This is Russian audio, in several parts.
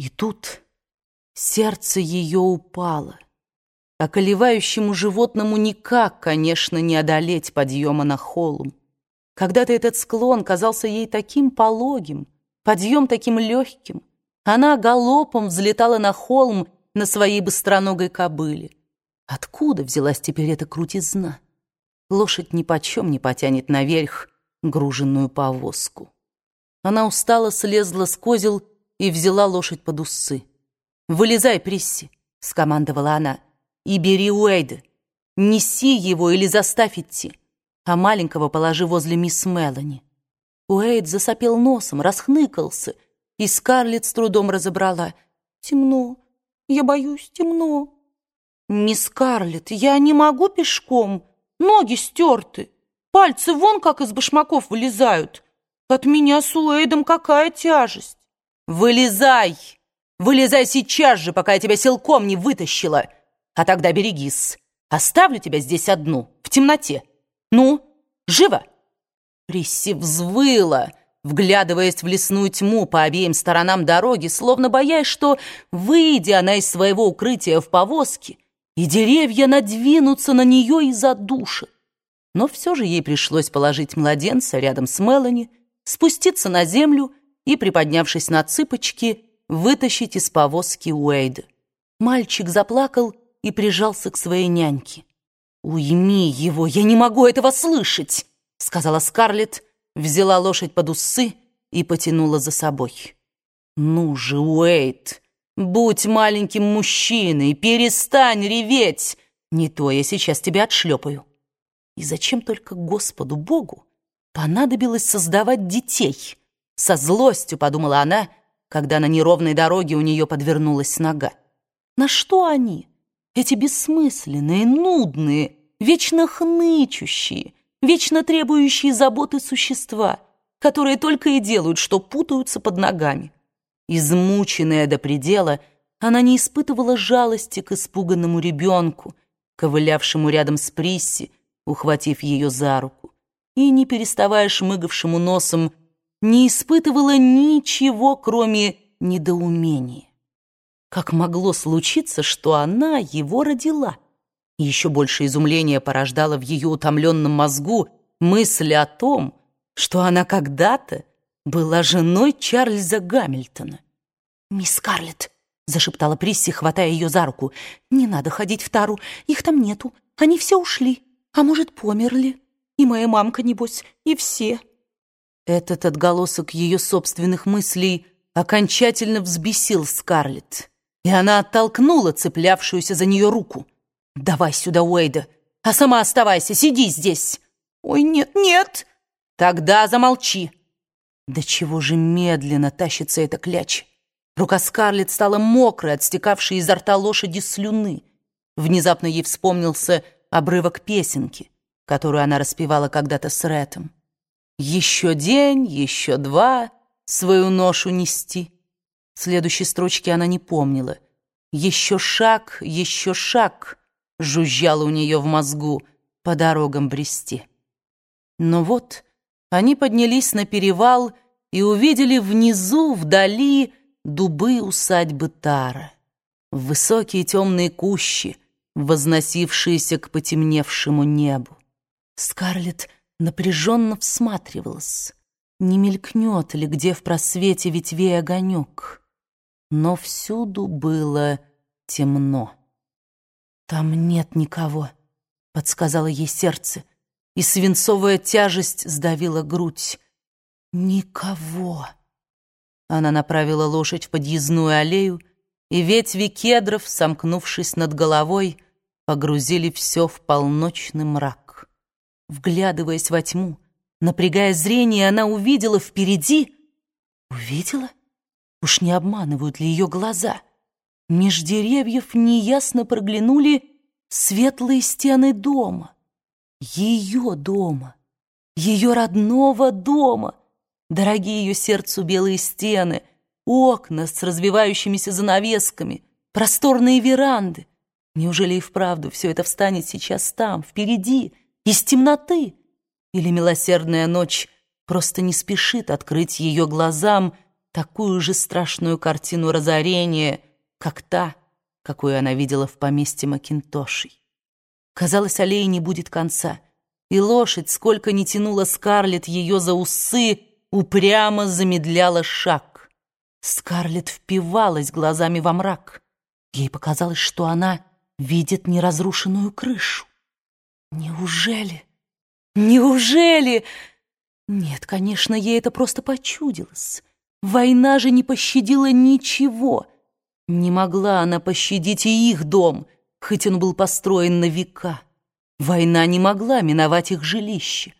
И тут сердце ее упало. Околевающему животному никак, конечно, не одолеть подъема на холм. Когда-то этот склон казался ей таким пологим, подъем таким легким. Она галопом взлетала на холм на своей быстроногой кобыле. Откуда взялась теперь эта крутизна? Лошадь ни почем не потянет наверх груженную повозку. Она устало слезла с козел и взяла лошадь под усы. «Вылезай, Присси!» — скомандовала она. «И бери Уэйда. Неси его или заставь идти, а маленького положи возле мисс Мелани». Уэйд засопел носом, расхныкался, и Скарлетт с трудом разобрала. «Темно. Я боюсь, темно». «Мисс Скарлетт, я не могу пешком. Ноги стерты. Пальцы вон как из башмаков вылезают. От меня с Уэйдом какая тяжесть». «Вылезай! Вылезай сейчас же, пока я тебя силком не вытащила. А тогда берегись. Оставлю тебя здесь одну, в темноте. Ну, живо!» Присси взвыла, вглядываясь в лесную тьму по обеим сторонам дороги, словно боясь, что, выйдя она из своего укрытия в повозке, и деревья надвинутся на нее и задушат. Но все же ей пришлось положить младенца рядом с Мелани, спуститься на землю и, приподнявшись на цыпочки, вытащить из повозки Уэйда. Мальчик заплакал и прижался к своей няньке. «Уйми его, я не могу этого слышать!» — сказала Скарлетт, взяла лошадь под усы и потянула за собой. «Ну же, Уэйд, будь маленьким мужчиной, перестань реветь! Не то я сейчас тебя отшлепаю». И зачем только Господу Богу понадобилось создавать детей? Со злостью подумала она, когда на неровной дороге у нее подвернулась нога. На что они, эти бессмысленные, нудные, вечно хнычущие, вечно требующие заботы существа, которые только и делают, что путаются под ногами? Измученная до предела, она не испытывала жалости к испуганному ребенку, ковылявшему рядом с Присси, ухватив ее за руку, и, не переставая шмыгавшему носом, не испытывала ничего, кроме недоумения. Как могло случиться, что она его родила? Еще больше изумления порождала в ее утомленном мозгу мысль о том, что она когда-то была женой Чарльза Гамильтона. «Мисс Скарлетт», — зашептала Присси, хватая ее за руку, «не надо ходить в Тару, их там нету, они все ушли». А может, померли? И моя мамка, небось, и все. Этот отголосок ее собственных мыслей окончательно взбесил Скарлетт, и она оттолкнула цеплявшуюся за нее руку. «Давай сюда, Уэйда, а сама оставайся, сиди здесь!» «Ой, нет, нет!» «Тогда замолчи!» Да чего же медленно тащится эта кляч? Рука Скарлетт стала мокрой от стекавшей изо рта лошади слюны. Внезапно ей вспомнился обрывок песенки, которую она распевала когда-то с Рэтом. «Еще день, еще два, свою ношу нести». Следующей строчки она не помнила. «Еще шаг, еще шаг», жужжало у нее в мозгу, по дорогам брести. Но вот они поднялись на перевал и увидели внизу, вдали, дубы усадьбы Тара. Высокие темные кущи, возносившиеся к потемневшему небу. Скарлетт напряженно всматривалась, не мелькнет ли где в просвете ветвей огонек. Но всюду было темно. «Там нет никого», — подсказало ей сердце, и свинцовая тяжесть сдавила грудь. «Никого». Она направила лошадь в подъездную аллею, и ветви кедров, сомкнувшись над головой, погрузили все в полночный мрак. Вглядываясь во тьму, напрягая зрение, она увидела впереди... Увидела? Уж не обманывают ли ее глаза? Меж деревьев неясно проглянули светлые стены дома. Ее дома, ее родного дома, дорогие ее сердцу белые стены — окна с развивающимися занавесками, просторные веранды. Неужели и вправду все это встанет сейчас там, впереди, из темноты? Или милосердная ночь просто не спешит открыть ее глазам такую же страшную картину разорения, как та, какую она видела в поместье Макинтошей. Казалось, аллеи не будет конца, и лошадь, сколько ни тянула Скарлетт ее за усы, упрямо замедляла шаг. Скарлетт впивалась глазами во мрак. Ей показалось, что она видит неразрушенную крышу. Неужели? Неужели? Нет, конечно, ей это просто почудилось. Война же не пощадила ничего. Не могла она пощадить и их дом, хоть он был построен на века. Война не могла миновать их жилище.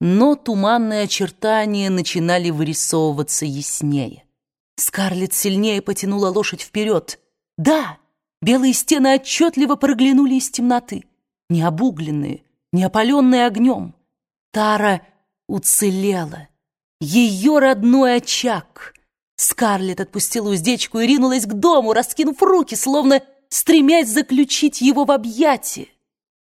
Но туманные очертания начинали вырисовываться яснее. Скарлетт сильнее потянула лошадь вперед. Да, белые стены отчетливо проглянули из темноты, не обугленные, не опаленные огнем. Тара уцелела. Ее родной очаг. Скарлетт отпустила уздечку и ринулась к дому, раскинув руки, словно стремясь заключить его в объятия.